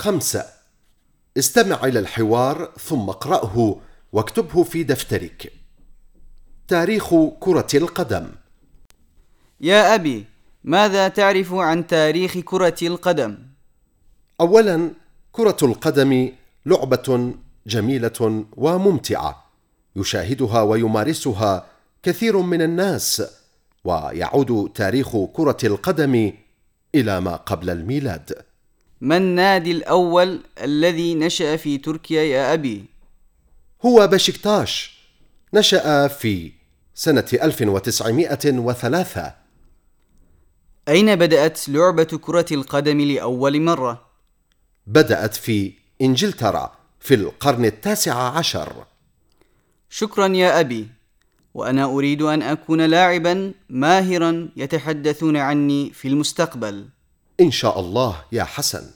خمسة. استمع إلى الحوار ثم اقرأه واكتبه في دفترك. تاريخ كرة القدم. يا أبي ماذا تعرف عن تاريخ كرة القدم؟ أولا كرة القدم لعبة جميلة وممتعة يشاهدها ويمارسها كثير من الناس ويعود تاريخ كرة القدم إلى ما قبل الميلاد. ما النادي الأول الذي نشأ في تركيا يا أبي؟ هو بشكتاش. نشأ في سنة 1903 أين بدأت لعبة كرة القدم لأول مرة؟ بدأت في إنجلترا في القرن التاسع عشر. شكرا يا أبي وأنا أريد أن أكون لاعبا ماهرا يتحدثون عني في المستقبل. إن شاء الله يا حسن.